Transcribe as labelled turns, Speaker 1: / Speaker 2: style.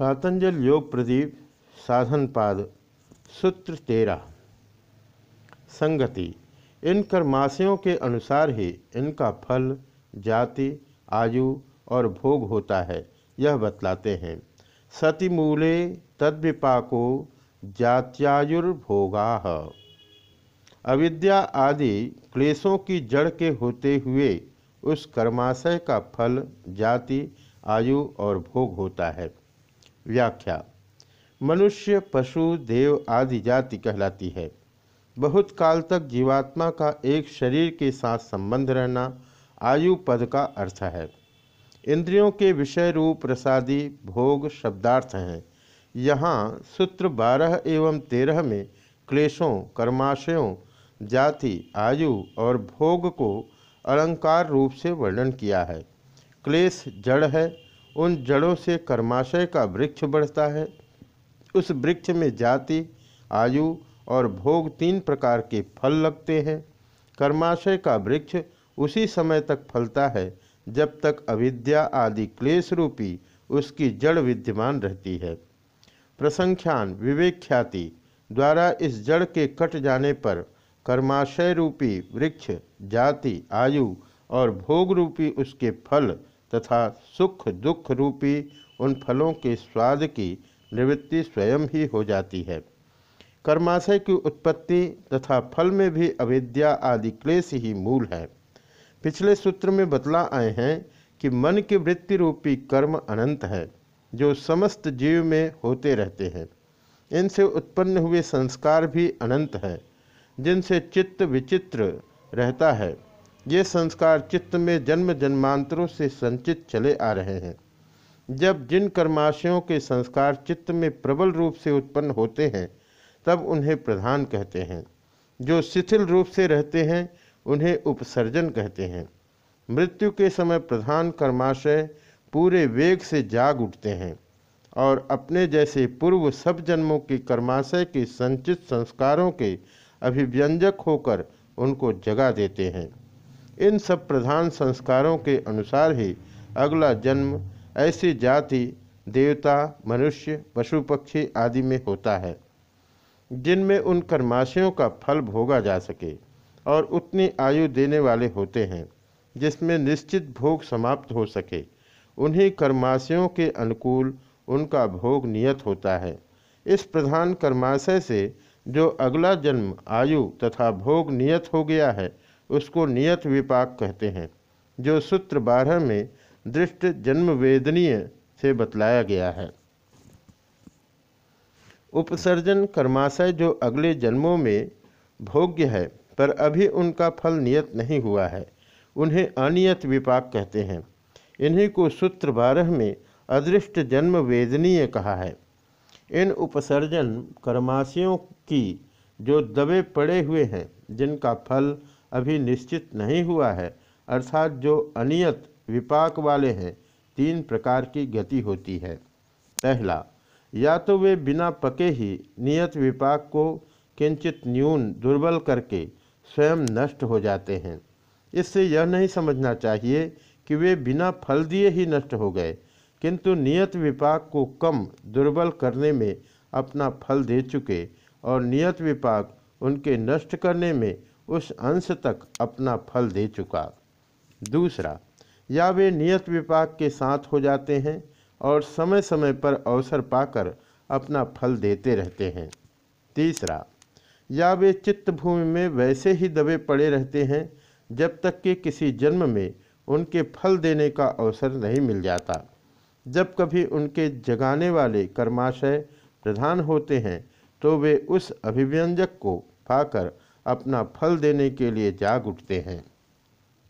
Speaker 1: पातंजल योग प्रदीप, साधन पाद, सूत्र तेरह संगति, इन कर्माशयों के अनुसार ही इनका फल, जाति, आयु और भोग होता है, यह बतलाते हैं। सतिमूले तद्विपाको जात्यायुर्भोगा। अविद्या आदि क्लेशों की जड़ के होते हुए उस कर्माशय का फल, जाति, आयु और भोग होता है। व्याख्या। मनुष्य, पशु, देव आदि जाति कहलाती है। बहुत काल तक जीवात्मा का एक शरीर के साथ संबंध रहना आयु पद का अर्थ है। इंद्रियों के विषय रूप प्रसादी भोग, शब्दार्थ हैं। यहाँ सूत्र बारह एवं तेरह में क्लेशों, कर्माशयों, जाति, आयु और भोग को अलंकार रूप से वर्णन किया है। क्लेश जड़ है उन जड़ों से कर्माशय का वृक्ष बढ़ता है। उस वृक्ष में जाति, आयु और भोग तीन प्रकार के फल लगते हैं। कर्माशय का वृक्ष उसी समय तक फलता है, जब तक अविद्या आदि क्लेश रूपी उसकी जड़ विद्यमान रहती है। प्रसंख्यान विवेक ख्याति द्वारा इस जड़ के कट जाने पर कर्माशय रूपी वृक्ष, जाति, आयु और भोग रूपी उसके फल तथा सुख दुख रूपी उन फलों के स्वाद की निवृत्ति स्वयं ही हो जाती है। कर्माशय की उत्पत्ति तथा फल में भी अविद्या आदि क्लेश ही मूल है। पिछले सूत्र में बतला आए हैं कि मन की वृत्ति रूपी कर्म अनंत है, जो समस्त जीव में होते रहते हैं। इनसे उत्पन्न हुए संस्कार भी अनंत है, जिनसे चित्त विचित्र रहता है। ये संस्कार चित्त में जन्म जन्मांतरों से संचित चले आ रहे हैं। जब जिन कर्माशयों के संस्कार चित्त में प्रबल रूप से उत्पन्न होते हैं, तब उन्हें प्रधान कहते हैं। जो शिथिल रूप से रहते हैं, उन्हें उपसर्जन कहते हैं। मृत्यु के समय प्रधान कर्माशय पूरे वेग से जाग उठते हैं और अपने जैसे पूर्व सब जन्मों के कर्माशय के संचित संस्कारों के अभिव्यंजक होकर उनको जगा देते हैं। इन सब प्रधान संस्कारों के अनुसार ही अगला जन्म ऐसी जाति, देवता, मनुष्य पशु पक्षी आदि में होता है, जिनमें उन कर्माशयों का फल भोगा जा सके और उतनी आयु देने वाले होते हैं, जिसमें निश्चित भोग समाप्त हो सके। उन्हीं कर्माशयों के अनुकूल उनका भोग नियत होता है। इस प्रधान कर्माशय से जो अगला जन्म, आयु तथा भोग नियत हो गया है उसको नियत विपाक कहते हैं, जो सूत्र बारह में दृष्ट जन्म वेदनीय से बतलाया गया है। उपसर्जन कर्माशय जो अगले जन्मों में भोग्य है, पर अभी उनका फल नियत नहीं हुआ है, उन्हें अनियत विपाक कहते हैं। इन्हीं को सूत्र बारह में अदृष्ट जन्म वेदनीय कहा है। इन उपसर्जन कर्माशयों की जो दबे पड़े हुए हैं, जिनका फल अभी निश्चित नहीं हुआ है। अर्थात जो अनियत विपाक वाले हैं, तीन प्रकार की गति होती है। पहला, या तो वे बिना पके ही नियत विपाक को किंचित न्यून, दुर्बल करके स्वयं नष्ट हो जाते हैं। इससे यह नहीं समझना चाहिए कि वे बिना फल दिए ही नष्ट हो गए, किंतु नियत विपाक को कम, दुर्बल करने में अपना फल दे चुके और नियत विपाक उनके नष्ट करने में उस अंश तक अपना फल दे चुका। दूसरा या वे नियत विपाक के साथ हो जाते हैं और समय समय पर अवसर पाकर अपना फल देते रहते हैं। तीसरा या वे चित्त भूमि में वैसे ही दबे पड़े रहते हैं जब तक कि किसी जन्म में उनके फल देने का अवसर नहीं मिल जाता। जब कभी उनके जगाने वाले कर्माशय प्रधान होते हैं तो वे उस अभिव्यंजक को पाकर अपना फल देने के लिए जाग उठते हैं।